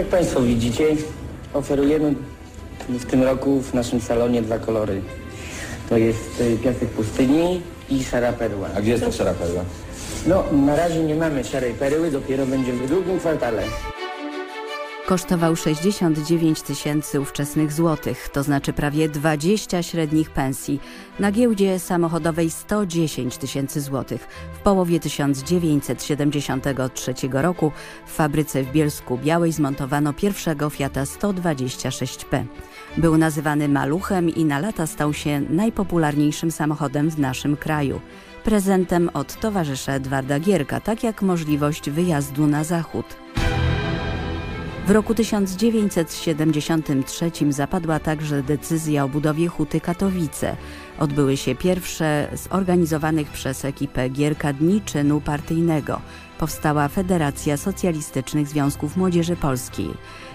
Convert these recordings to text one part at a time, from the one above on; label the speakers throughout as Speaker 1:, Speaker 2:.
Speaker 1: Jak Państwo widzicie, oferujemy w tym roku w naszym salonie dwa kolory. To jest y, piasek pustyni i szara perła.
Speaker 2: A gdzie jest ta szara perła?
Speaker 1: No, na razie nie mamy szarej perły, dopiero będzie w drugim kwartale.
Speaker 3: Kosztował 69 tysięcy ówczesnych złotych, to znaczy prawie 20 średnich pensji. Na giełdzie samochodowej 110 tysięcy złotych. W połowie 1973 roku w fabryce w Bielsku Białej zmontowano pierwszego Fiata 126P. Był nazywany maluchem i na lata stał się najpopularniejszym samochodem w naszym kraju. Prezentem od towarzysza Edwarda Gierka, tak jak możliwość wyjazdu na zachód. W roku 1973 zapadła także decyzja o budowie Huty Katowice. Odbyły się pierwsze zorganizowanych przez ekipę Gierka Dni Czynu Partyjnego. Powstała Federacja Socjalistycznych Związków Młodzieży Polskiej.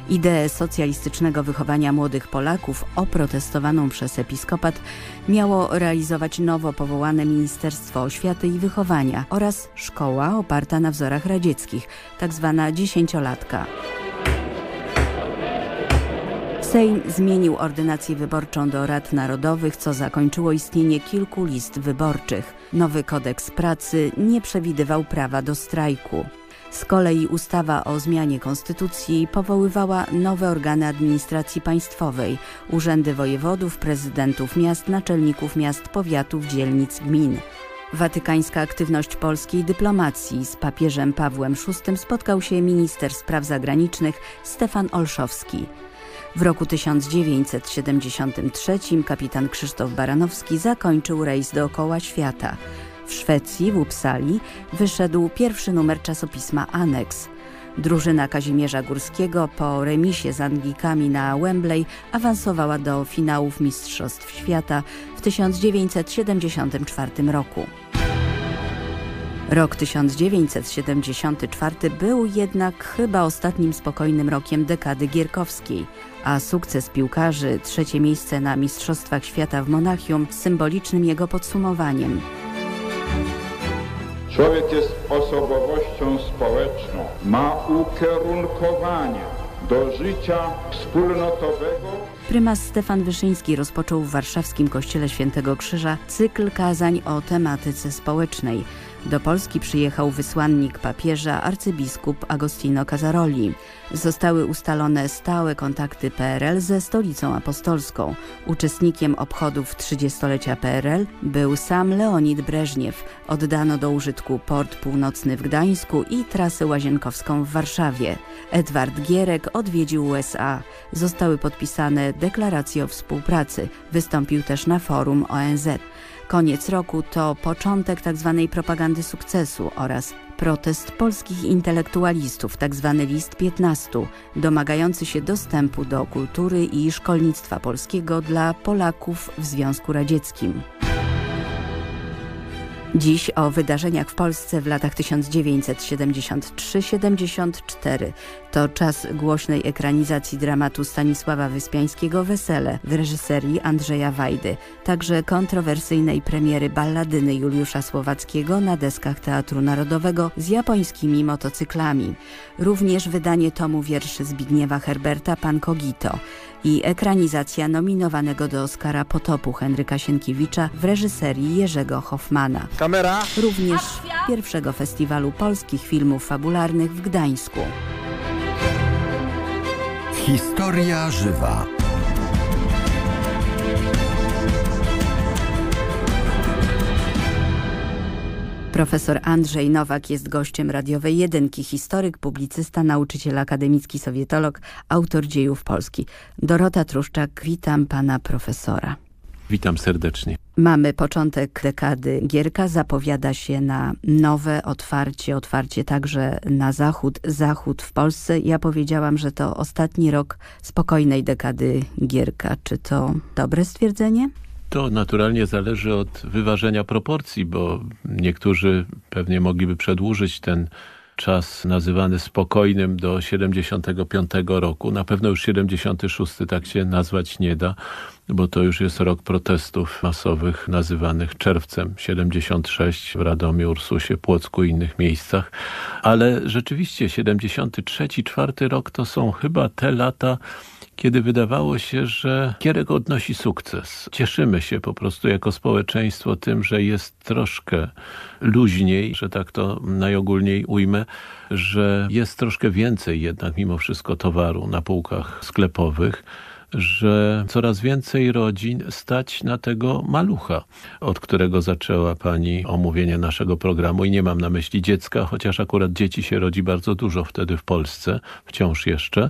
Speaker 3: Ideę socjalistycznego wychowania młodych Polaków, oprotestowaną przez episkopat, miało realizować nowo powołane Ministerstwo Oświaty i Wychowania oraz szkoła oparta na wzorach radzieckich, tak zwana dziesięciolatka. Sejm zmienił ordynację wyborczą do rad narodowych, co zakończyło istnienie kilku list wyborczych. Nowy kodeks pracy nie przewidywał prawa do strajku. Z kolei ustawa o zmianie konstytucji powoływała nowe organy administracji państwowej, urzędy wojewodów, prezydentów miast, naczelników miast, powiatów, dzielnic, gmin. Watykańska aktywność polskiej dyplomacji z papieżem Pawłem VI spotkał się minister spraw zagranicznych Stefan Olszowski. W roku 1973 kapitan Krzysztof Baranowski zakończył rejs dookoła świata. W Szwecji, w Uppsali, wyszedł pierwszy numer czasopisma Annex. Drużyna Kazimierza Górskiego po remisie z Anglikami na Wembley awansowała do finałów Mistrzostw Świata w 1974 roku. Rok 1974 był jednak chyba ostatnim spokojnym rokiem dekady gierkowskiej, a sukces piłkarzy, trzecie miejsce na Mistrzostwach Świata w Monachium, symbolicznym jego podsumowaniem.
Speaker 4: Człowiek jest osobowością społeczną, ma ukierunkowanie do życia wspólnotowego.
Speaker 3: Prymas Stefan Wyszyński rozpoczął w warszawskim Kościele Świętego Krzyża cykl kazań o tematyce społecznej. Do Polski przyjechał wysłannik papieża arcybiskup Agostino Casaroli. Zostały ustalone stałe kontakty PRL ze stolicą apostolską. Uczestnikiem obchodów 30-lecia PRL był sam Leonid Breżniew. Oddano do użytku port północny w Gdańsku i trasę łazienkowską w Warszawie. Edward Gierek odwiedził USA. Zostały podpisane deklaracje o współpracy. Wystąpił też na forum ONZ. Koniec roku to początek tzw. Tak propagandy sukcesu oraz protest polskich intelektualistów, tzw. Tak list 15, domagający się dostępu do kultury i szkolnictwa polskiego dla Polaków w Związku Radzieckim. Dziś o wydarzeniach w Polsce w latach 1973-74. To czas głośnej ekranizacji dramatu Stanisława Wyspiańskiego Wesele w reżyserii Andrzeja Wajdy. Także kontrowersyjnej premiery balladyny Juliusza Słowackiego na deskach Teatru Narodowego z japońskimi motocyklami. Również wydanie tomu wierszy Zbigniewa Herberta Pan Kogito i ekranizacja nominowanego do Oscara potopu Henryka Sienkiewicza w reżyserii Jerzego Hoffmana.
Speaker 2: Kamera!
Speaker 3: Również pierwszego festiwalu polskich filmów fabularnych w Gdańsku.
Speaker 5: Historia żywa.
Speaker 3: Profesor Andrzej Nowak jest gościem radiowej jedynki, historyk, publicysta, nauczyciel akademicki, sowietolog, autor dziejów Polski. Dorota Truszczak, witam pana profesora.
Speaker 6: Witam serdecznie.
Speaker 3: Mamy początek dekady Gierka, zapowiada się na nowe otwarcie, otwarcie także na zachód, zachód w Polsce. Ja powiedziałam, że to ostatni rok spokojnej dekady Gierka. Czy to dobre stwierdzenie?
Speaker 6: To naturalnie zależy od wyważenia proporcji, bo niektórzy pewnie mogliby przedłużyć ten czas nazywany spokojnym do 75 roku. Na pewno już 76 tak się nazwać nie da, bo to już jest rok protestów masowych nazywanych czerwcem 76 w Radomiu, Ursusie, Płocku i innych miejscach. Ale rzeczywiście 73, 4 rok to są chyba te lata, kiedy wydawało się, że Kierek odnosi sukces. Cieszymy się po prostu jako społeczeństwo tym, że jest troszkę luźniej, że tak to najogólniej ujmę, że jest troszkę więcej jednak mimo wszystko towaru na półkach sklepowych że coraz więcej rodzin stać na tego malucha, od którego zaczęła pani omówienie naszego programu i nie mam na myśli dziecka, chociaż akurat dzieci się rodzi bardzo dużo wtedy w Polsce, wciąż jeszcze,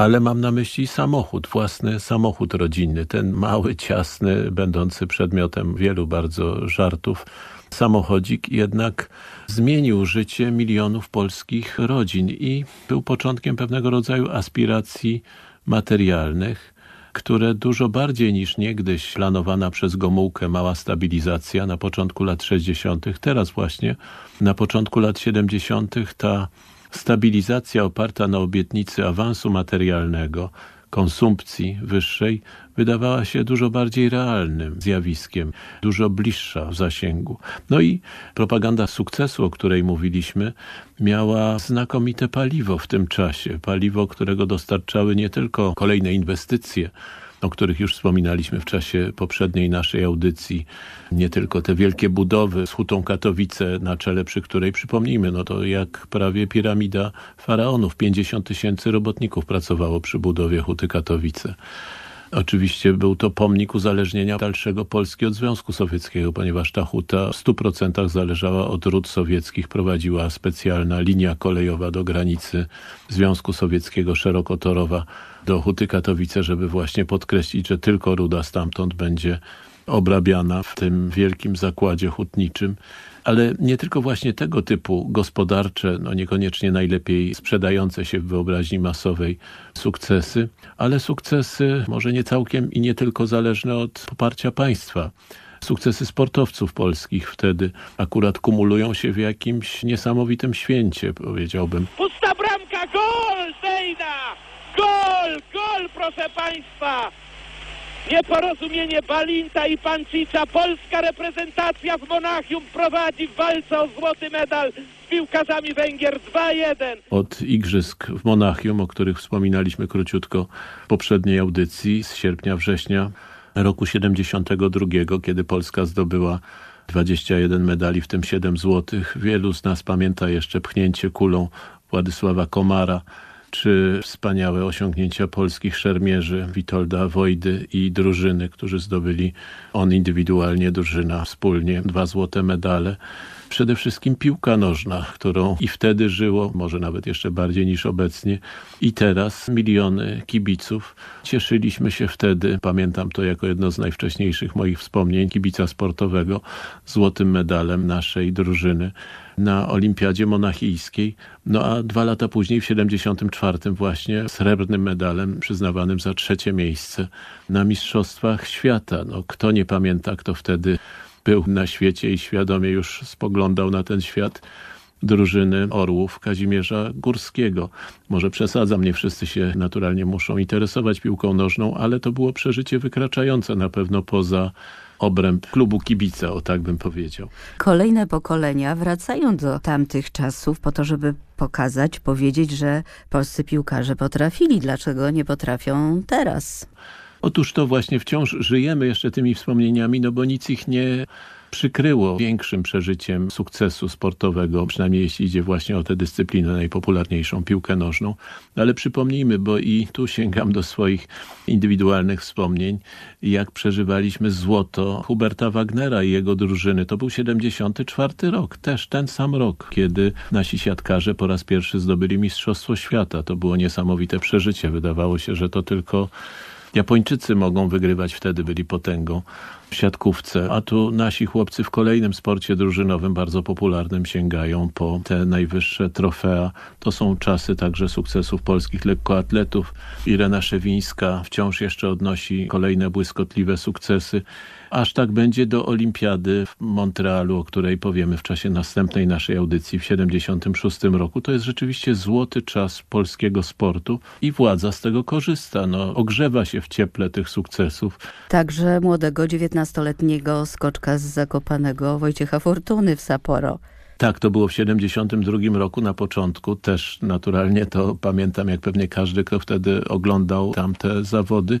Speaker 6: ale mam na myśli samochód, własny samochód rodzinny, ten mały, ciasny, będący przedmiotem wielu bardzo żartów, samochodzik jednak zmienił życie milionów polskich rodzin i był początkiem pewnego rodzaju aspiracji materialnych, które dużo bardziej niż niegdyś planowana przez Gomułkę mała stabilizacja na początku lat 60., teraz właśnie na początku lat 70. ta stabilizacja oparta na obietnicy awansu materialnego, konsumpcji wyższej wydawała się dużo bardziej realnym zjawiskiem, dużo bliższa w zasięgu. No i propaganda sukcesu, o której mówiliśmy, miała znakomite paliwo w tym czasie. Paliwo, którego dostarczały nie tylko kolejne inwestycje, o których już wspominaliśmy w czasie poprzedniej naszej audycji. Nie tylko te wielkie budowy z hutą Katowice na czele, przy której przypomnijmy, no to jak prawie piramida faraonów. 50 tysięcy robotników pracowało przy budowie huty Katowice. Oczywiście był to pomnik uzależnienia dalszego Polski od Związku Sowieckiego, ponieważ ta huta w 100% zależała od ród sowieckich. Prowadziła specjalna linia kolejowa do granicy Związku Sowieckiego, szerokotorowa do huty Katowice, żeby właśnie podkreślić, że tylko ruda stamtąd będzie obrabiana w tym wielkim zakładzie hutniczym. Ale nie tylko właśnie tego typu gospodarcze, no niekoniecznie najlepiej sprzedające się w wyobraźni masowej sukcesy, ale sukcesy może nie całkiem i nie tylko zależne od poparcia państwa. Sukcesy sportowców polskich wtedy akurat kumulują się w jakimś niesamowitym święcie, powiedziałbym.
Speaker 2: Pusta bramka, gol Sejna! Proszę Państwa! Nieporozumienie Balinta i Pancicza. Polska reprezentacja w Monachium prowadzi w walce o złoty medal z piłkarzami Węgier 2-1.
Speaker 6: Od igrzysk w Monachium, o których wspominaliśmy króciutko w poprzedniej audycji z sierpnia-września roku 72, kiedy Polska zdobyła 21 medali, w tym 7 złotych. Wielu z nas pamięta jeszcze pchnięcie kulą Władysława Komara, czy wspaniałe osiągnięcia polskich szermierzy Witolda Wojdy i drużyny, którzy zdobyli on indywidualnie, drużyna wspólnie dwa złote medale. Przede wszystkim piłka nożna, którą i wtedy żyło, może nawet jeszcze bardziej niż obecnie. I teraz miliony kibiców. Cieszyliśmy się wtedy, pamiętam to jako jedno z najwcześniejszych moich wspomnień, kibica sportowego, złotym medalem naszej drużyny na Olimpiadzie Monachijskiej. No a dwa lata później, w 74 właśnie, srebrnym medalem przyznawanym za trzecie miejsce na Mistrzostwach Świata. No, kto nie pamięta, kto wtedy był na świecie i świadomie już spoglądał na ten świat drużyny Orłów Kazimierza Górskiego. Może przesadzam, nie wszyscy się naturalnie muszą interesować piłką nożną, ale to było przeżycie wykraczające na pewno poza obręb klubu kibica, o tak bym powiedział.
Speaker 3: Kolejne pokolenia wracają do tamtych czasów po to, żeby pokazać, powiedzieć, że polscy piłkarze potrafili, dlaczego nie potrafią teraz.
Speaker 6: Otóż to właśnie wciąż żyjemy jeszcze tymi wspomnieniami, no bo nic ich nie przykryło większym przeżyciem sukcesu sportowego, przynajmniej jeśli idzie właśnie o tę dyscyplinę najpopularniejszą, piłkę nożną. Ale przypomnijmy, bo i tu sięgam do swoich indywidualnych wspomnień, jak przeżywaliśmy złoto Huberta Wagnera i jego drużyny. To był 74 rok, też ten sam rok, kiedy nasi siatkarze po raz pierwszy zdobyli Mistrzostwo Świata. To było niesamowite przeżycie. Wydawało się, że to tylko Japończycy mogą wygrywać, wtedy byli potęgą w siatkówce, a tu nasi chłopcy w kolejnym sporcie drużynowym bardzo popularnym sięgają po te najwyższe trofea. To są czasy także sukcesów polskich lekkoatletów. Irena Szewińska wciąż jeszcze odnosi kolejne błyskotliwe sukcesy. Aż tak będzie do olimpiady w Montrealu, o której powiemy w czasie następnej naszej audycji w 76 roku. To jest rzeczywiście złoty czas polskiego sportu i władza z tego korzysta. No, ogrzewa się w cieple tych sukcesów.
Speaker 3: Także młodego 19-letniego skoczka z Zakopanego Wojciecha Fortuny w Sapporo.
Speaker 6: Tak, to było w 72 roku na początku. Też naturalnie to pamiętam, jak pewnie każdy, kto wtedy oglądał tamte zawody.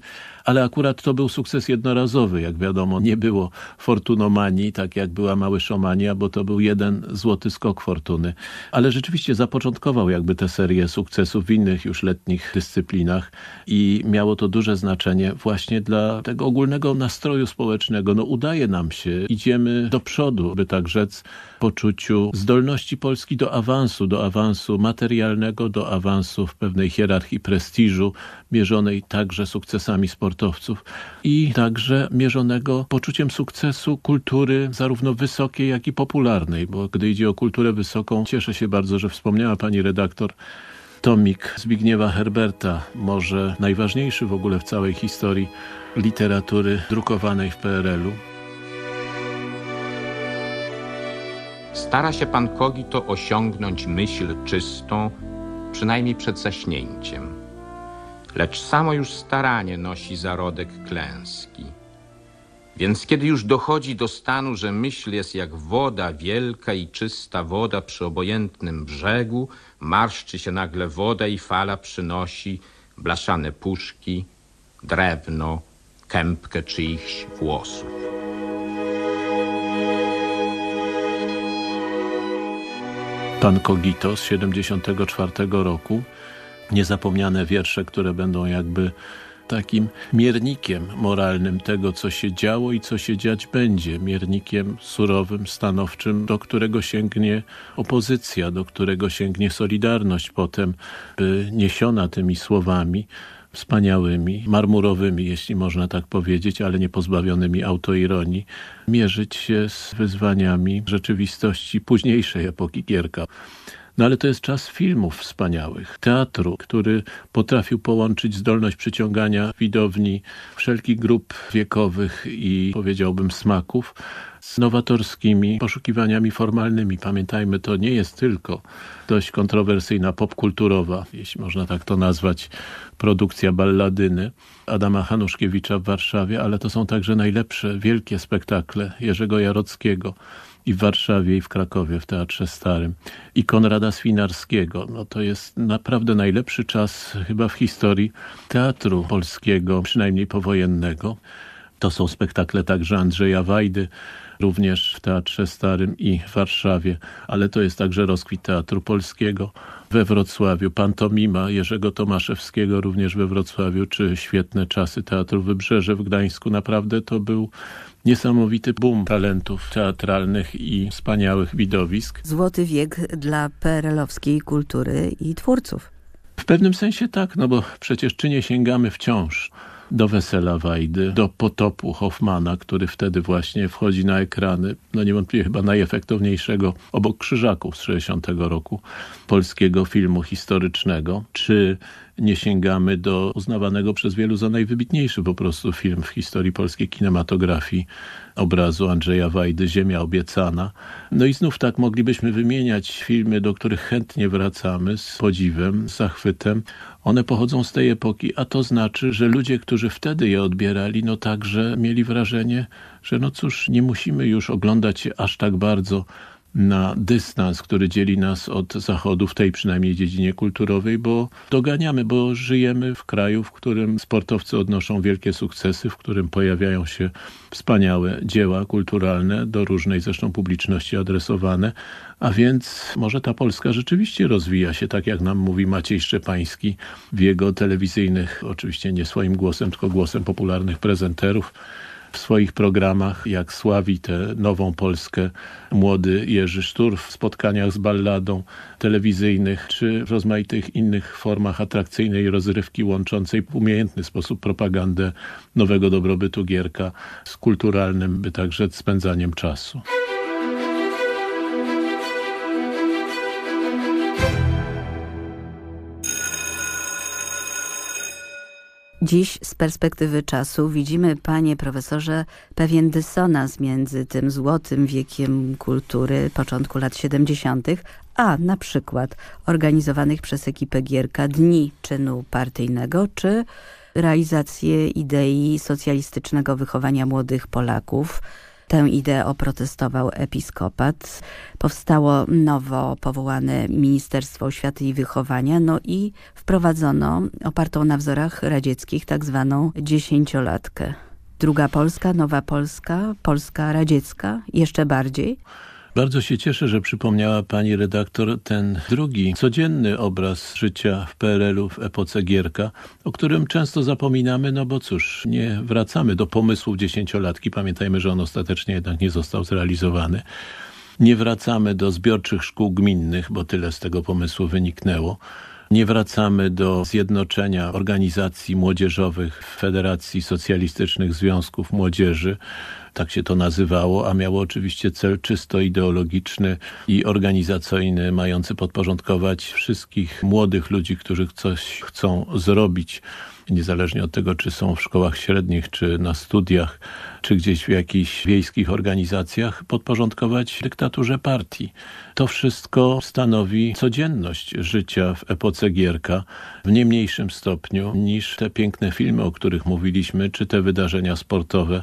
Speaker 6: Ale akurat to był sukces jednorazowy, jak wiadomo. Nie było fortunomanii, tak jak była Mały Szomania, bo to był jeden złoty skok fortuny. Ale rzeczywiście zapoczątkował jakby tę serię sukcesów w innych już letnich dyscyplinach i miało to duże znaczenie właśnie dla tego ogólnego nastroju społecznego. No udaje nam się, idziemy do przodu, by tak rzec, poczuciu zdolności Polski do awansu, do awansu materialnego, do awansu w pewnej hierarchii prestiżu, mierzonej także sukcesami sportowców i także mierzonego poczuciem sukcesu kultury zarówno wysokiej, jak i popularnej, bo gdy idzie o kulturę wysoką, cieszę się bardzo, że wspomniała pani redaktor tomik Zbigniewa Herberta, może najważniejszy w ogóle w całej historii literatury drukowanej w PRL-u.
Speaker 7: Stara się pan Kogito osiągnąć myśl czystą, przynajmniej przed zaśnięciem. Lecz samo już staranie nosi zarodek klęski. Więc kiedy już dochodzi do stanu, że myśl jest jak woda, wielka i czysta woda przy obojętnym brzegu, marszczy się nagle woda i fala przynosi blaszane puszki, drewno, kępkę czyichś włosów.
Speaker 6: Pan Kogito z 74 roku. Niezapomniane wiersze, które będą jakby takim miernikiem moralnym tego, co się działo i co się dziać będzie. Miernikiem surowym, stanowczym, do którego sięgnie opozycja, do którego sięgnie Solidarność potem, by niesiona tymi słowami wspaniałymi, marmurowymi, jeśli można tak powiedzieć, ale nie pozbawionymi autoironii, mierzyć się z wyzwaniami rzeczywistości późniejszej epoki Gierka. No ale to jest czas filmów wspaniałych, teatru, który potrafił połączyć zdolność przyciągania widowni wszelkich grup wiekowych i powiedziałbym smaków z nowatorskimi poszukiwaniami formalnymi. Pamiętajmy, to nie jest tylko dość kontrowersyjna popkulturowa, jeśli można tak to nazwać, produkcja balladyny Adama Hanuszkiewicza w Warszawie, ale to są także najlepsze wielkie spektakle Jerzego Jarockiego, i w Warszawie, i w Krakowie, w Teatrze Starym. I Konrada Swinarskiego. No to jest naprawdę najlepszy czas chyba w historii teatru polskiego, przynajmniej powojennego. To są spektakle także Andrzeja Wajdy, również w Teatrze Starym i w Warszawie, ale to jest także rozkwit Teatru Polskiego we Wrocławiu, pantomima Jerzego Tomaszewskiego również we Wrocławiu, czy świetne czasy Teatru Wybrzeże w Gdańsku. Naprawdę to był niesamowity boom talentów teatralnych i wspaniałych widowisk.
Speaker 3: Złoty wiek dla PRL-owskiej kultury i twórców.
Speaker 6: W pewnym sensie tak, no bo przecież czy nie sięgamy wciąż do Wesela Wajdy, do Potopu Hoffmana, który wtedy właśnie wchodzi na ekrany, no niewątpliwie chyba najefektowniejszego obok Krzyżaków z 60 roku polskiego filmu historycznego, czy nie sięgamy do uznawanego przez wielu za najwybitniejszy po prostu film w historii polskiej kinematografii obrazu Andrzeja Wajdy, Ziemia obiecana. No i znów tak moglibyśmy wymieniać filmy, do których chętnie wracamy z podziwem, z zachwytem. One pochodzą z tej epoki, a to znaczy, że ludzie, którzy wtedy je odbierali, no także mieli wrażenie, że no cóż, nie musimy już oglądać aż tak bardzo na dystans, który dzieli nas od Zachodu, w tej przynajmniej dziedzinie kulturowej, bo doganiamy, bo żyjemy w kraju, w którym sportowcy odnoszą wielkie sukcesy, w którym pojawiają się wspaniałe dzieła kulturalne, do różnej zresztą publiczności adresowane, a więc może ta Polska rzeczywiście rozwija się, tak jak nam mówi Maciej Szczepański w jego telewizyjnych, oczywiście nie swoim głosem, tylko głosem popularnych prezenterów, w swoich programach, jak sławi tę nową Polskę młody Jerzy Sztur w spotkaniach z balladą telewizyjnych, czy w rozmaitych innych formach atrakcyjnej rozrywki łączącej w umiejętny sposób propagandę nowego dobrobytu Gierka z kulturalnym, by także spędzaniem czasu.
Speaker 3: Dziś z perspektywy czasu widzimy, panie profesorze, pewien dysonans między tym złotym wiekiem kultury początku lat 70., a na przykład organizowanych przez ekipę Gierka Dni Czynu Partyjnego, czy realizację idei socjalistycznego wychowania młodych Polaków, Tę ideę oprotestował episkopat. Powstało nowo powołane Ministerstwo Oświaty i Wychowania, no i wprowadzono opartą na wzorach radzieckich tak zwaną dziesięciolatkę. Druga Polska, Nowa Polska, Polska radziecka, jeszcze bardziej.
Speaker 6: Bardzo się cieszę, że przypomniała pani redaktor ten drugi, codzienny obraz życia w PRL-u w epoce Gierka, o którym często zapominamy, no bo cóż, nie wracamy do pomysłów dziesięciolatki. Pamiętajmy, że on ostatecznie jednak nie został zrealizowany. Nie wracamy do zbiorczych szkół gminnych, bo tyle z tego pomysłu wyniknęło. Nie wracamy do zjednoczenia organizacji młodzieżowych Federacji Socjalistycznych Związków Młodzieży, tak się to nazywało, a miało oczywiście cel czysto ideologiczny i organizacyjny, mający podporządkować wszystkich młodych ludzi, którzy coś chcą zrobić niezależnie od tego, czy są w szkołach średnich, czy na studiach, czy gdzieś w jakichś wiejskich organizacjach, podporządkować dyktaturze partii. To wszystko stanowi codzienność życia w epoce Gierka w nie mniejszym stopniu niż te piękne filmy, o których mówiliśmy, czy te wydarzenia sportowe,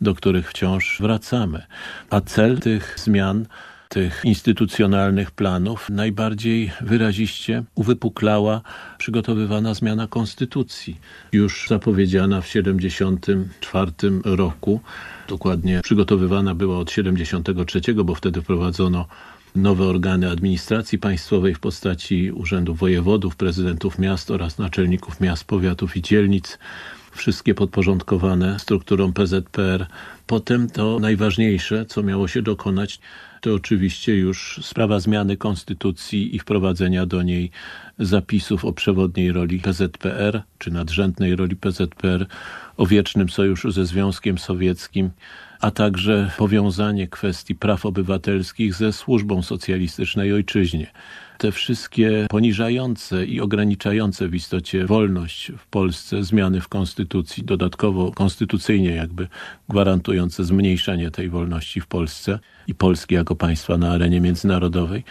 Speaker 6: do których wciąż wracamy. A cel tych zmian tych instytucjonalnych planów najbardziej wyraziście uwypuklała przygotowywana zmiana konstytucji. Już zapowiedziana w 1974 roku, dokładnie przygotowywana była od 1973, bo wtedy wprowadzono nowe organy administracji państwowej w postaci urzędów wojewodów, prezydentów miast oraz naczelników miast, powiatów i dzielnic wszystkie podporządkowane strukturą PZPR. Potem to najważniejsze, co miało się dokonać, to oczywiście już sprawa zmiany konstytucji i wprowadzenia do niej zapisów o przewodniej roli PZPR, czy nadrzędnej roli PZPR, o wiecznym sojuszu ze Związkiem Sowieckim, a także powiązanie kwestii praw obywatelskich ze służbą socjalistycznej ojczyźnie te wszystkie poniżające i ograniczające w istocie wolność w Polsce zmiany w konstytucji, dodatkowo konstytucyjnie jakby gwarantujące zmniejszenie tej wolności w Polsce i Polski jako państwa na arenie międzynarodowej,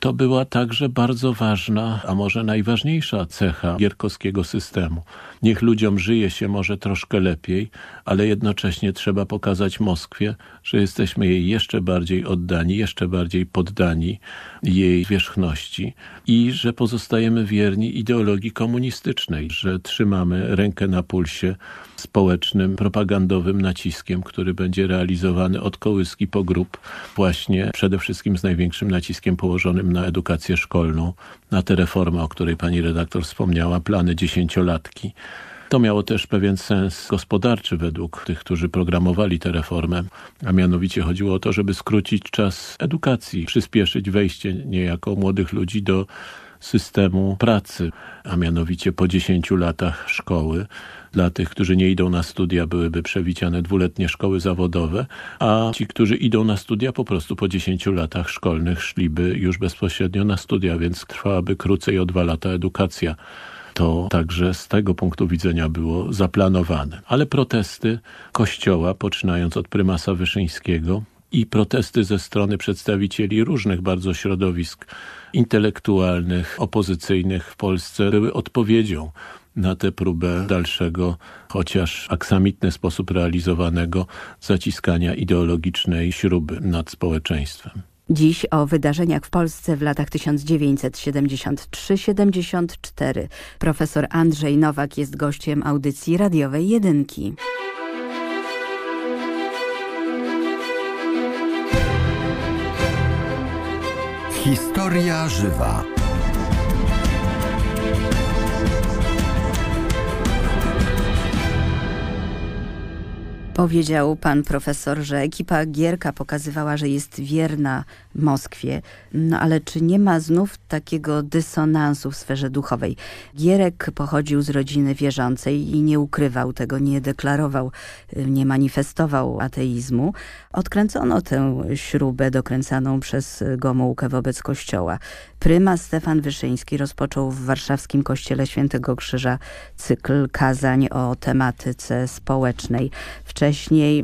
Speaker 6: to była także bardzo ważna, a może najważniejsza cecha gierkowskiego systemu. Niech ludziom żyje się może troszkę lepiej, ale jednocześnie trzeba pokazać Moskwie, że jesteśmy jej jeszcze bardziej oddani, jeszcze bardziej poddani jej wierzchności i że pozostajemy wierni ideologii komunistycznej, że trzymamy rękę na pulsie społecznym, propagandowym naciskiem, który będzie realizowany od kołyski po grób, właśnie przede wszystkim z największym naciskiem położonym na edukację szkolną, na tę reformę, o której pani redaktor wspomniała, plany dziesięciolatki. To miało też pewien sens gospodarczy według tych, którzy programowali tę reformę, a mianowicie chodziło o to, żeby skrócić czas edukacji, przyspieszyć wejście niejako młodych ludzi do systemu pracy, a mianowicie po 10 latach szkoły. Dla tych, którzy nie idą na studia byłyby przewidziane dwuletnie szkoły zawodowe, a ci, którzy idą na studia po prostu po 10 latach szkolnych szliby już bezpośrednio na studia, więc trwałaby krócej o dwa lata edukacja to także z tego punktu widzenia było zaplanowane. Ale protesty kościoła, poczynając od prymasa Wyszyńskiego i protesty ze strony przedstawicieli różnych bardzo środowisk intelektualnych, opozycyjnych w Polsce były odpowiedzią na tę próbę dalszego, chociaż aksamitny sposób realizowanego zaciskania ideologicznej śruby nad społeczeństwem.
Speaker 3: Dziś o wydarzeniach w Polsce w latach 1973-74. Profesor Andrzej Nowak jest gościem audycji radiowej Jedynki.
Speaker 5: Historia żywa.
Speaker 3: Powiedział pan profesor, że ekipa Gierka pokazywała, że jest wierna Moskwie. No ale czy nie ma znów takiego dysonansu w sferze duchowej? Gierek pochodził z rodziny wierzącej i nie ukrywał tego, nie deklarował, nie manifestował ateizmu. Odkręcono tę śrubę dokręcaną przez Gomułkę wobec kościoła. Prymas Stefan Wyszyński rozpoczął w warszawskim kościele Świętego Krzyża cykl kazań o tematyce społecznej. Wcześniej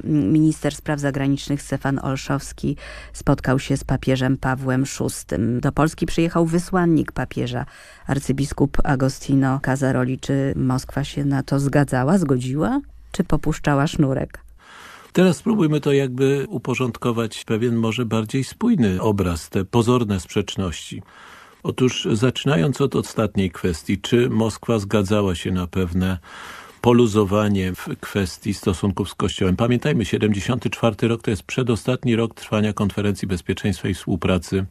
Speaker 3: minister spraw zagranicznych Stefan Olszowski spotkał się z papieżem Pawłem VI. Do Polski przyjechał wysłannik papieża, arcybiskup Agostino Casaroli. Czy Moskwa się na to zgadzała, zgodziła, czy popuszczała sznurek?
Speaker 6: Teraz spróbujmy to jakby uporządkować pewien może bardziej spójny obraz, te pozorne sprzeczności. Otóż zaczynając od ostatniej kwestii, czy Moskwa zgadzała się na pewne poluzowanie w kwestii stosunków z Kościołem. Pamiętajmy, 74 rok to jest przedostatni rok trwania Konferencji Bezpieczeństwa i Współpracy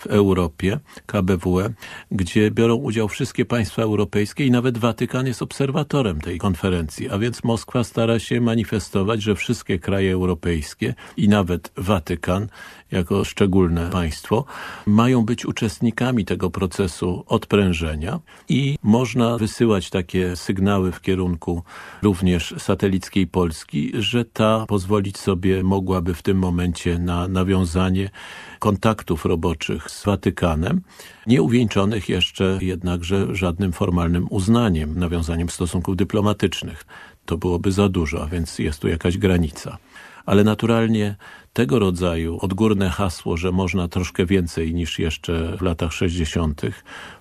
Speaker 6: w Europie, KBWE, gdzie biorą udział wszystkie państwa europejskie i nawet Watykan jest obserwatorem tej konferencji, a więc Moskwa stara się manifestować, że wszystkie kraje europejskie i nawet Watykan jako szczególne państwo, mają być uczestnikami tego procesu odprężenia i można wysyłać takie sygnały w kierunku również satelickiej Polski, że ta pozwolić sobie mogłaby w tym momencie na nawiązanie kontaktów roboczych z Watykanem, nie uwieńczonych jeszcze jednakże żadnym formalnym uznaniem, nawiązaniem stosunków dyplomatycznych. To byłoby za dużo, a więc jest tu jakaś granica. Ale naturalnie tego rodzaju odgórne hasło, że można troszkę więcej niż jeszcze w latach 60.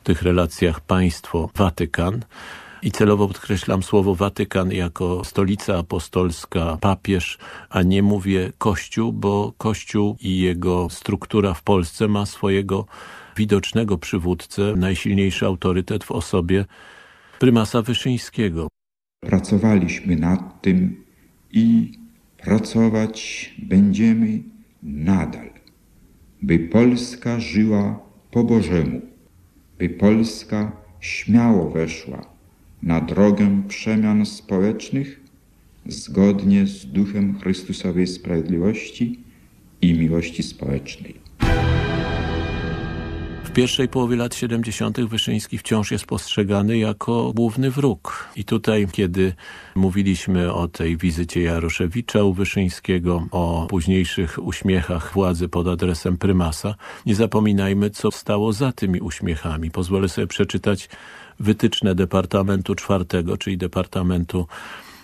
Speaker 6: w tych relacjach państwo-Watykan, i celowo podkreślam słowo Watykan jako stolica apostolska, papież, a nie mówię Kościół, bo Kościół i jego struktura w Polsce ma swojego widocznego przywódcę, najsilniejszy autorytet w osobie prymasa Wyszyńskiego.
Speaker 4: Pracowaliśmy nad tym i pracować będziemy nadal, by Polska żyła po Bożemu, by Polska śmiało weszła na drogę przemian społecznych zgodnie z duchem Chrystusowej sprawiedliwości i miłości społecznej
Speaker 6: pierwszej połowie lat 70. Wyszyński wciąż jest postrzegany jako główny wróg. I tutaj, kiedy mówiliśmy o tej wizycie Jaroszewicza u Wyszyńskiego, o późniejszych uśmiechach władzy pod adresem prymasa, nie zapominajmy, co stało za tymi uśmiechami. Pozwolę sobie przeczytać wytyczne Departamentu czwartego, czyli Departamentu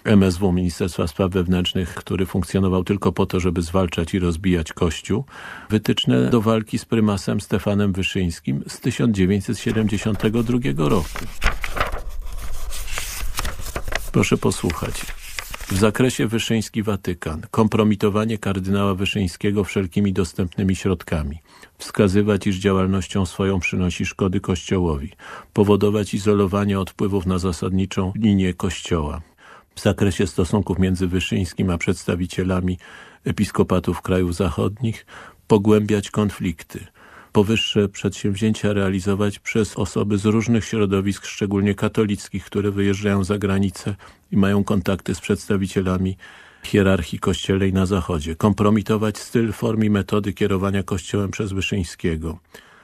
Speaker 6: MSW, Ministerstwa Spraw Wewnętrznych, który funkcjonował tylko po to, żeby zwalczać i rozbijać Kościół, wytyczne do walki z prymasem Stefanem Wyszyńskim z 1972 roku. Proszę posłuchać. W zakresie Wyszyński Watykan, kompromitowanie kardynała Wyszyńskiego wszelkimi dostępnymi środkami, wskazywać, iż działalnością swoją przynosi szkody Kościołowi, powodować izolowanie odpływów na zasadniczą linię Kościoła, w zakresie stosunków między Wyszyńskim a przedstawicielami episkopatów krajów zachodnich pogłębiać konflikty. Powyższe przedsięwzięcia realizować przez osoby z różnych środowisk, szczególnie katolickich, które wyjeżdżają za granicę i mają kontakty z przedstawicielami hierarchii kościelnej na Zachodzie. Kompromitować styl, form i metody kierowania Kościołem przez Wyszyńskiego.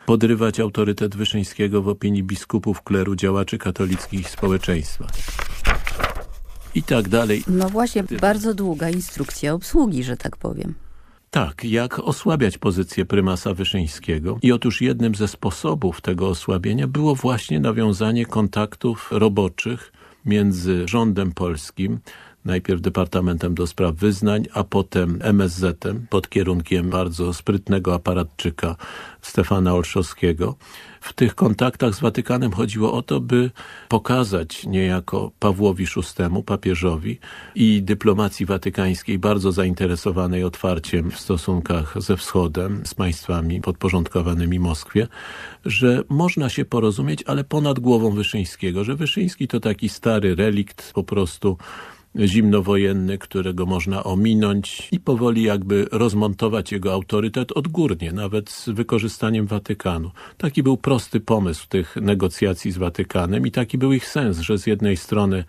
Speaker 6: Podrywać autorytet Wyszyńskiego w opinii biskupów, kleru, działaczy katolickich i społeczeństwa i tak dalej.
Speaker 3: No właśnie, bardzo długa instrukcja obsługi, że tak powiem.
Speaker 6: Tak, jak osłabiać pozycję prymasa Wyszyńskiego. I otóż jednym ze sposobów tego osłabienia było właśnie nawiązanie kontaktów roboczych między rządem polskim, najpierw Departamentem do Spraw Wyznań, a potem MSZ-em pod kierunkiem bardzo sprytnego aparatczyka Stefana Olszowskiego. W tych kontaktach z Watykanem chodziło o to, by pokazać niejako Pawłowi VI, papieżowi i dyplomacji watykańskiej bardzo zainteresowanej otwarciem w stosunkach ze wschodem, z państwami podporządkowanymi Moskwie, że można się porozumieć, ale ponad głową Wyszyńskiego, że Wyszyński to taki stary relikt po prostu zimnowojenny, którego można ominąć i powoli jakby rozmontować jego autorytet odgórnie, nawet z wykorzystaniem Watykanu. Taki był prosty pomysł tych negocjacji z Watykanem i taki był ich sens, że z jednej strony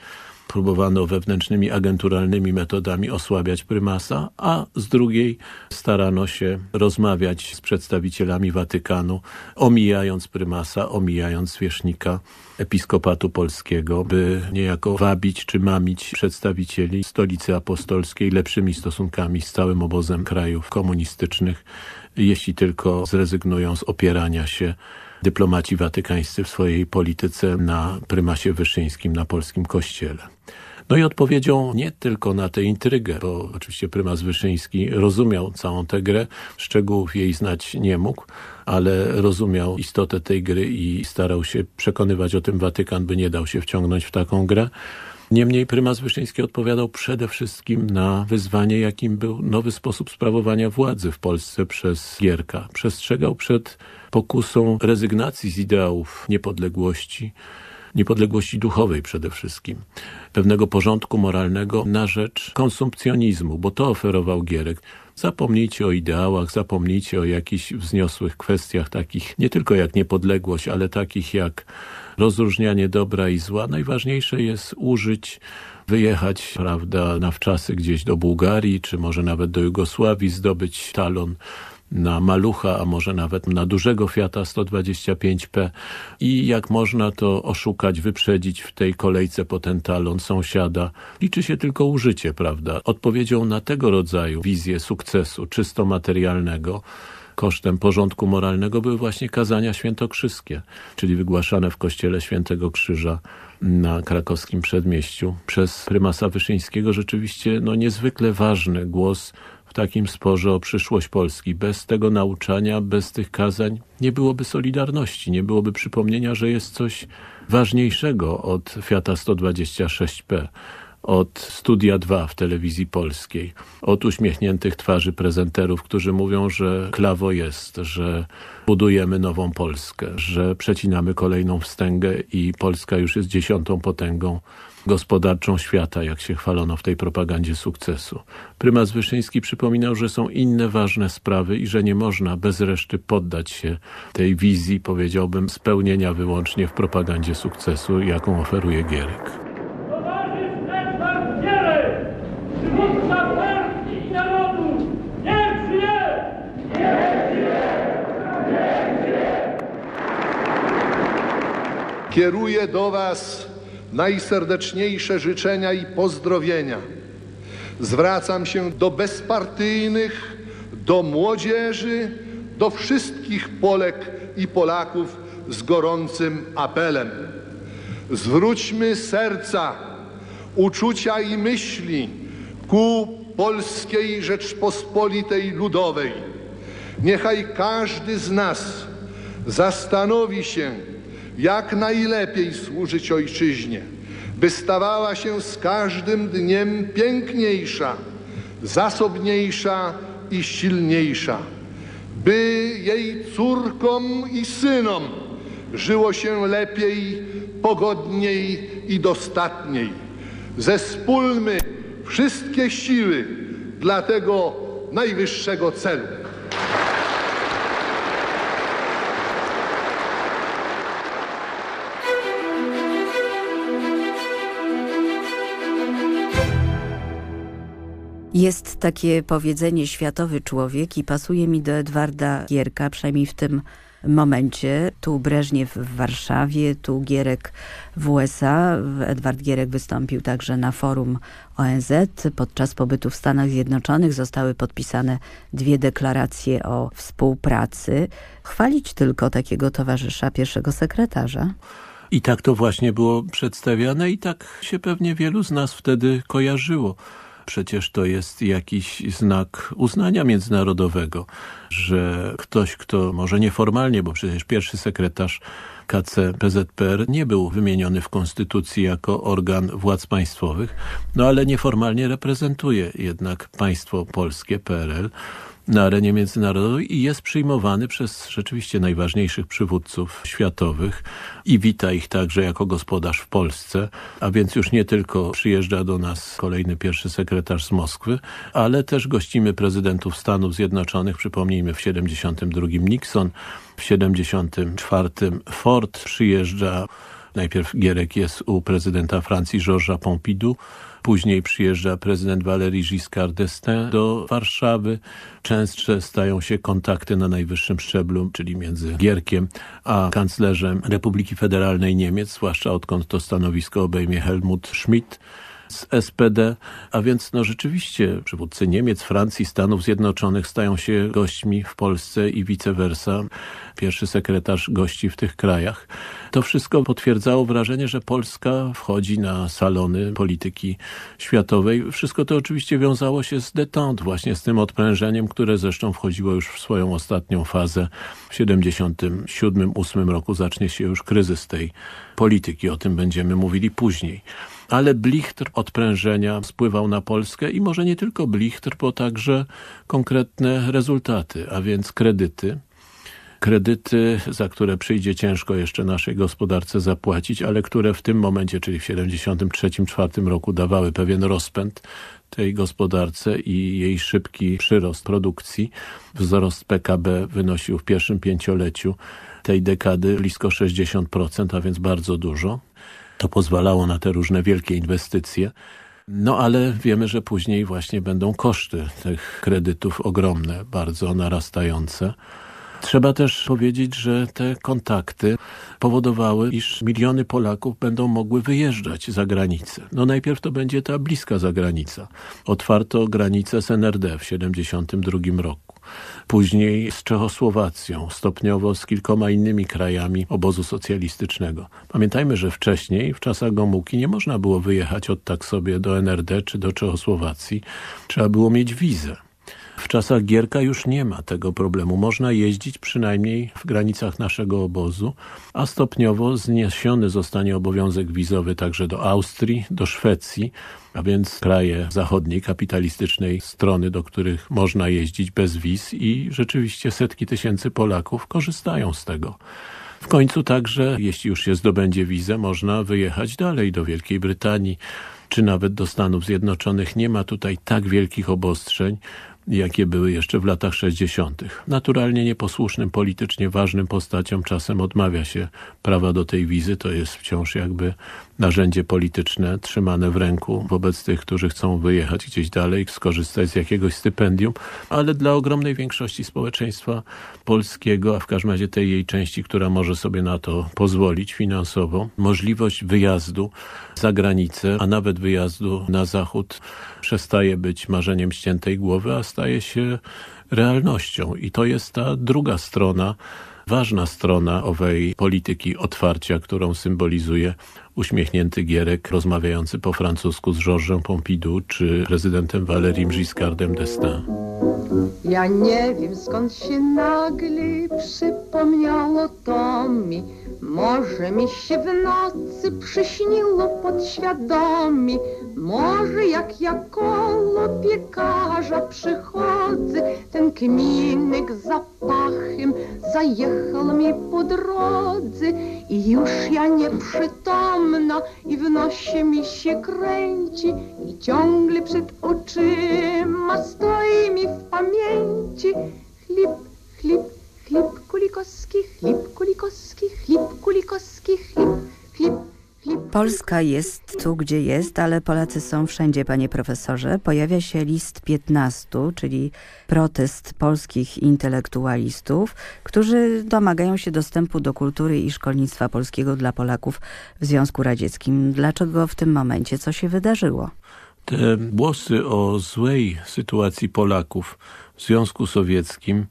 Speaker 6: próbowano wewnętrznymi agenturalnymi metodami osłabiać prymasa, a z drugiej starano się rozmawiać z przedstawicielami Watykanu, omijając prymasa, omijając zwierzchnika episkopatu polskiego, by niejako wabić czy mamić przedstawicieli stolicy apostolskiej lepszymi stosunkami z całym obozem krajów komunistycznych, jeśli tylko zrezygnują z opierania się dyplomaci watykańscy w swojej polityce na prymasie wyszyńskim, na polskim kościele. No i odpowiedzią nie tylko na tę intrygę, bo oczywiście prymas Wyszyński rozumiał całą tę grę, szczegółów jej znać nie mógł, ale rozumiał istotę tej gry i starał się przekonywać o tym Watykan, by nie dał się wciągnąć w taką grę. Niemniej prymas Wyszyński odpowiadał przede wszystkim na wyzwanie, jakim był nowy sposób sprawowania władzy w Polsce przez Gierka. Przestrzegał przed pokusą rezygnacji z ideałów niepodległości, niepodległości duchowej przede wszystkim, pewnego porządku moralnego na rzecz konsumpcjonizmu, bo to oferował Gierek. Zapomnijcie o ideałach, zapomnijcie o jakichś wzniosłych kwestiach takich, nie tylko jak niepodległość, ale takich jak rozróżnianie dobra i zła. Najważniejsze jest użyć wyjechać prawda, na wczasy gdzieś do Bułgarii, czy może nawet do Jugosławii, zdobyć talon na malucha, a może nawet na dużego Fiata 125P i jak można to oszukać, wyprzedzić w tej kolejce po ten talon sąsiada. Liczy się tylko użycie, prawda? Odpowiedzią na tego rodzaju wizję sukcesu czysto materialnego kosztem porządku moralnego były właśnie kazania świętokrzyskie, czyli wygłaszane w kościele Świętego Krzyża na krakowskim przedmieściu przez prymasa Wyszyńskiego. Rzeczywiście no, niezwykle ważny głos takim sporze o przyszłość Polski. Bez tego nauczania, bez tych kazań nie byłoby solidarności, nie byłoby przypomnienia, że jest coś ważniejszego od Fiata 126P od Studia 2 w telewizji polskiej, od uśmiechniętych twarzy prezenterów, którzy mówią, że klawo jest, że budujemy nową Polskę, że przecinamy kolejną wstęgę i Polska już jest dziesiątą potęgą gospodarczą świata, jak się chwalono w tej propagandzie sukcesu. Prymas Wyszyński przypominał, że są inne ważne sprawy i że nie można bez reszty poddać się tej wizji, powiedziałbym, spełnienia wyłącznie w propagandzie sukcesu, jaką oferuje Gierek.
Speaker 8: Kieruję do Was najserdeczniejsze życzenia i pozdrowienia. Zwracam się do bezpartyjnych, do młodzieży, do wszystkich Polek i Polaków z gorącym apelem. Zwróćmy serca, uczucia i myśli ku Polskiej Rzeczpospolitej Ludowej. Niechaj każdy z nas zastanowi się, jak najlepiej służyć ojczyźnie, by stawała się z każdym dniem piękniejsza, zasobniejsza i silniejsza, by jej córkom i synom żyło się lepiej, pogodniej i dostatniej. Zespólmy wszystkie siły dla tego najwyższego celu.
Speaker 3: Jest takie powiedzenie światowy człowiek i pasuje mi do Edwarda Gierka, przynajmniej w tym momencie. Tu Breżniew w Warszawie, tu Gierek w USA. Edward Gierek wystąpił także na forum ONZ. Podczas pobytu w Stanach Zjednoczonych zostały podpisane dwie deklaracje o współpracy. Chwalić tylko takiego towarzysza, pierwszego sekretarza.
Speaker 6: I tak to właśnie było przedstawiane i tak się pewnie wielu z nas wtedy kojarzyło przecież to jest jakiś znak uznania międzynarodowego, że ktoś, kto może nieformalnie, bo przecież pierwszy sekretarz KC PZPR nie był wymieniony w konstytucji jako organ władz państwowych, no ale nieformalnie reprezentuje jednak państwo polskie, PRL, na arenie międzynarodowej i jest przyjmowany przez rzeczywiście najważniejszych przywódców światowych i wita ich także jako gospodarz w Polsce, a więc już nie tylko przyjeżdża do nas kolejny pierwszy sekretarz z Moskwy, ale też gościmy prezydentów Stanów Zjednoczonych, przypomnijmy w 72 Nixon, w 74 Ford przyjeżdża. Najpierw Gierek jest u prezydenta Francji Georgesa Pompidou, Później przyjeżdża prezydent Valéry Giscard d'Estaing do Warszawy. Częstsze stają się kontakty na najwyższym szczeblu, czyli między Gierkiem a kanclerzem Republiki Federalnej Niemiec, zwłaszcza odkąd to stanowisko obejmie Helmut Schmidt z SPD, a więc no rzeczywiście przywódcy Niemiec, Francji, Stanów Zjednoczonych stają się gośćmi w Polsce i vice versa. Pierwszy sekretarz gości w tych krajach. To wszystko potwierdzało wrażenie, że Polska wchodzi na salony polityki światowej. Wszystko to oczywiście wiązało się z detente, właśnie z tym odprężeniem, które zresztą wchodziło już w swoją ostatnią fazę. W 77-8 roku zacznie się już kryzys tej polityki. O tym będziemy mówili później ale blichtr odprężenia spływał na Polskę i może nie tylko blichtr, bo także konkretne rezultaty, a więc kredyty. Kredyty, za które przyjdzie ciężko jeszcze naszej gospodarce zapłacić, ale które w tym momencie, czyli w 73-4 roku dawały pewien rozpęd tej gospodarce i jej szybki przyrost produkcji. Wzrost PKB wynosił w pierwszym pięcioleciu tej dekady blisko 60%, a więc bardzo dużo. To pozwalało na te różne wielkie inwestycje. No ale wiemy, że później właśnie będą koszty tych kredytów ogromne, bardzo narastające. Trzeba też powiedzieć, że te kontakty powodowały, iż miliony Polaków będą mogły wyjeżdżać za granicę. No najpierw to będzie ta bliska zagranica. Otwarto granicę z NRD w 1972 roku później z Czechosłowacją, stopniowo z kilkoma innymi krajami obozu socjalistycznego. Pamiętajmy, że wcześniej, w czasach Gomułki, nie można było wyjechać od tak sobie do NRD czy do Czechosłowacji. Trzeba było mieć wizę. W czasach Gierka już nie ma tego problemu. Można jeździć przynajmniej w granicach naszego obozu, a stopniowo zniesiony zostanie obowiązek wizowy także do Austrii, do Szwecji, a więc kraje zachodniej, kapitalistycznej strony, do których można jeździć bez wiz i rzeczywiście setki tysięcy Polaków korzystają z tego. W końcu także, jeśli już się zdobędzie wizę, można wyjechać dalej do Wielkiej Brytanii, czy nawet do Stanów Zjednoczonych. Nie ma tutaj tak wielkich obostrzeń, jakie były jeszcze w latach 60. Naturalnie nieposłusznym, politycznie ważnym postaciom czasem odmawia się prawa do tej wizy. To jest wciąż jakby narzędzie polityczne trzymane w ręku wobec tych, którzy chcą wyjechać gdzieś dalej, skorzystać z jakiegoś stypendium, ale dla ogromnej większości społeczeństwa polskiego, a w każdym razie tej jej części, która może sobie na to pozwolić finansowo, możliwość wyjazdu za granicę, a nawet wyjazdu na zachód przestaje być marzeniem ściętej głowy, a staje się realnością. I to jest ta druga strona ważna strona owej polityki otwarcia, którą symbolizuje uśmiechnięty Gierek rozmawiający po francusku z Georgesem Pompidou czy prezydentem Valerym Giscardem d'Estaing.
Speaker 9: Ja nie wiem skąd się nagle przypomniało to mi Może mi się w nocy przyśniło podświadomie Może jak ja koło piekarza przychodzę Ten kminek zapachem zajechał mi po drodze I już ja nieprzytomna i w nosie mi się kręci I ciągle przed oczyma stoi mi w pamięci Chlip, chlip, chlip kulikowski, chlip kulikowski, chlip kulikowski, chlip, chlip,
Speaker 3: Polska jest tu, gdzie jest, ale Polacy są wszędzie, panie profesorze. Pojawia się list 15, czyli protest polskich intelektualistów, którzy domagają się dostępu do kultury i szkolnictwa polskiego dla Polaków w Związku Radzieckim. Dlaczego w tym momencie? Co się wydarzyło?
Speaker 6: Te głosy o złej sytuacji Polaków w Związku Sowieckim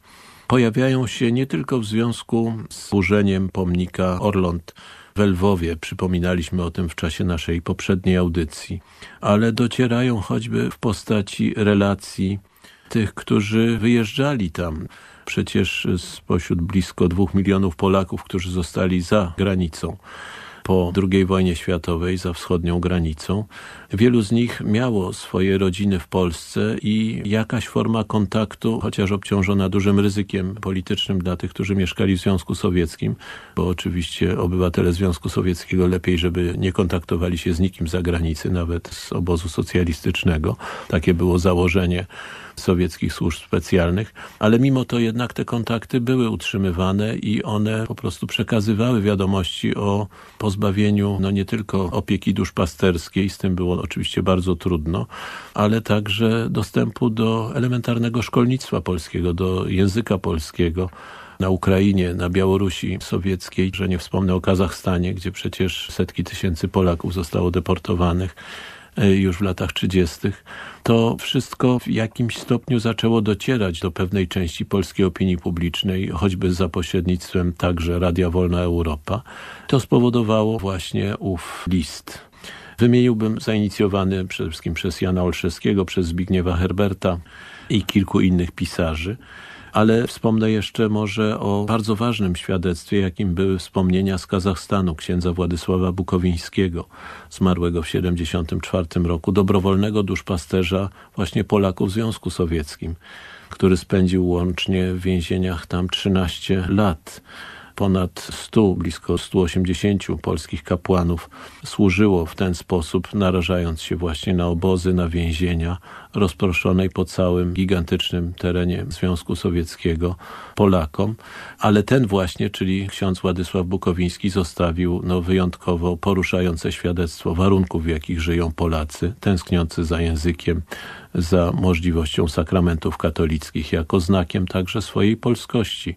Speaker 6: pojawiają się nie tylko w związku z burzeniem pomnika Orląt w Lwowie, przypominaliśmy o tym w czasie naszej poprzedniej audycji, ale docierają choćby w postaci relacji tych, którzy wyjeżdżali tam. Przecież spośród blisko dwóch milionów Polaków, którzy zostali za granicą, po II wojnie światowej za wschodnią granicą. Wielu z nich miało swoje rodziny w Polsce i jakaś forma kontaktu, chociaż obciążona dużym ryzykiem politycznym dla tych, którzy mieszkali w Związku Sowieckim, bo oczywiście obywatele Związku Sowieckiego lepiej, żeby nie kontaktowali się z nikim z zagranicy, nawet z obozu socjalistycznego. Takie było założenie sowieckich służb specjalnych, ale mimo to jednak te kontakty były utrzymywane i one po prostu przekazywały wiadomości o pozbawieniu no nie tylko opieki duszpasterskiej, z tym było oczywiście bardzo trudno, ale także dostępu do elementarnego szkolnictwa polskiego, do języka polskiego na Ukrainie, na Białorusi sowieckiej, że nie wspomnę o Kazachstanie, gdzie przecież setki tysięcy Polaków zostało deportowanych już w latach 30. To wszystko w jakimś stopniu zaczęło docierać do pewnej części polskiej opinii publicznej, choćby za pośrednictwem także Radia Wolna Europa. To spowodowało właśnie ów list. Wymieniłbym zainicjowany przede wszystkim przez Jana Olszewskiego, przez Zbigniewa Herberta i kilku innych pisarzy ale wspomnę jeszcze może o bardzo ważnym świadectwie, jakim były wspomnienia z Kazachstanu księdza Władysława Bukowińskiego, zmarłego w 1974 roku, dobrowolnego duszpasterza właśnie Polaków w Związku Sowieckim, który spędził łącznie w więzieniach tam 13 lat ponad 100, blisko 180 polskich kapłanów służyło w ten sposób, narażając się właśnie na obozy, na więzienia rozproszonej po całym gigantycznym terenie Związku Sowieckiego Polakom. Ale ten właśnie, czyli ksiądz Władysław Bukowiński zostawił no, wyjątkowo poruszające świadectwo warunków, w jakich żyją Polacy, tęskniący za językiem, za możliwością sakramentów katolickich, jako znakiem także swojej polskości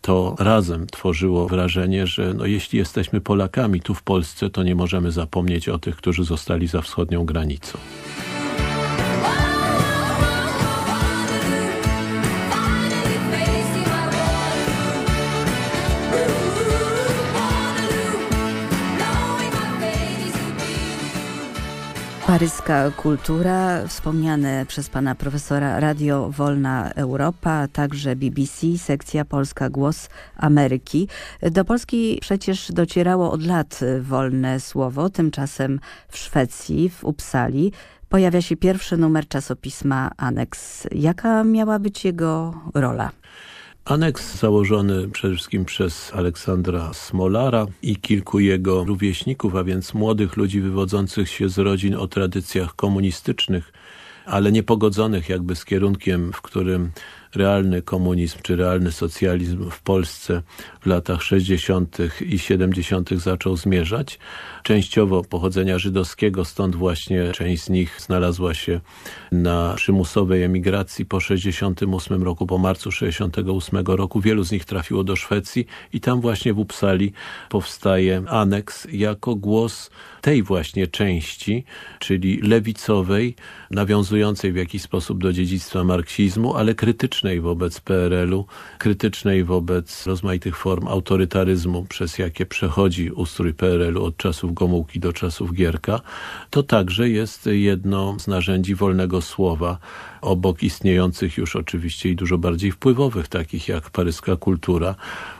Speaker 6: to razem tworzyło wrażenie, że no, jeśli jesteśmy Polakami tu w Polsce, to nie możemy zapomnieć o tych, którzy zostali za wschodnią granicą.
Speaker 3: Paryska kultura, wspomniane przez pana profesora Radio Wolna Europa, także BBC, sekcja Polska Głos Ameryki. Do Polski przecież docierało od lat wolne słowo, tymczasem w Szwecji, w Uppsali, pojawia się pierwszy numer czasopisma Aneks. Jaka miała być jego rola?
Speaker 6: Aneks założony przede wszystkim przez Aleksandra Smolara i kilku jego rówieśników, a więc młodych ludzi wywodzących się z rodzin o tradycjach komunistycznych, ale niepogodzonych jakby z kierunkiem, w którym realny komunizm czy realny socjalizm w Polsce w latach 60. i 70. zaczął zmierzać. Częściowo pochodzenia żydowskiego, stąd właśnie część z nich znalazła się na przymusowej emigracji po 68 roku, po marcu 68 roku. Wielu z nich trafiło do Szwecji i tam właśnie w Uppsali powstaje aneks jako głos tej właśnie części, czyli lewicowej, nawiązującej w jakiś sposób do dziedzictwa marksizmu, ale krytycznej wobec PRL-u, krytycznej wobec rozmaitych form autorytaryzmu, przez jakie przechodzi ustrój PRL-u od czasów Gomułki do czasów Gierka, to także jest jedno z narzędzi wolnego słowa, obok istniejących już oczywiście i dużo bardziej wpływowych, takich jak paryska kultura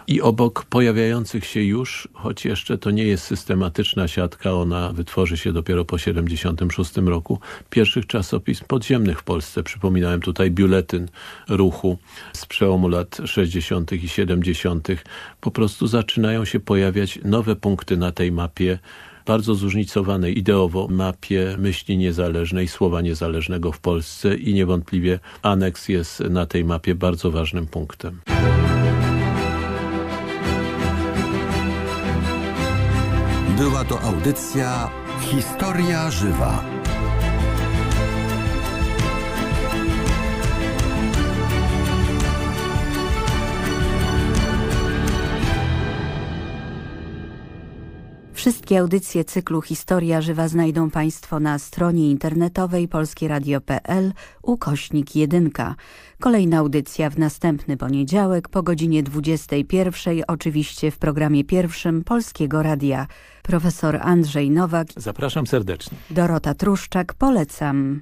Speaker 6: i obok pojawiających się już, choć jeszcze to nie jest systematyczna siatka, ona wytworzy się dopiero po 76 roku, pierwszych czasopism podziemnych w Polsce. Przypominałem tutaj biuletyn ruchu z przełomu lat 60. i 70. Po prostu zaczynają się pojawiać nowe punkty na tej mapie bardzo zróżnicowanej ideowo mapie myśli niezależnej, słowa niezależnego w Polsce i niewątpliwie aneks jest na tej mapie bardzo ważnym punktem.
Speaker 5: Była to audycja Historia Żywa.
Speaker 3: Wszystkie audycje cyklu Historia Żywa znajdą Państwo na stronie internetowej polskieradio.pl ukośnik 1. Kolejna audycja w następny poniedziałek po godzinie 21, oczywiście w programie pierwszym Polskiego Radia. Profesor Andrzej Nowak.
Speaker 6: Zapraszam serdecznie.
Speaker 3: Dorota Truszczak, polecam.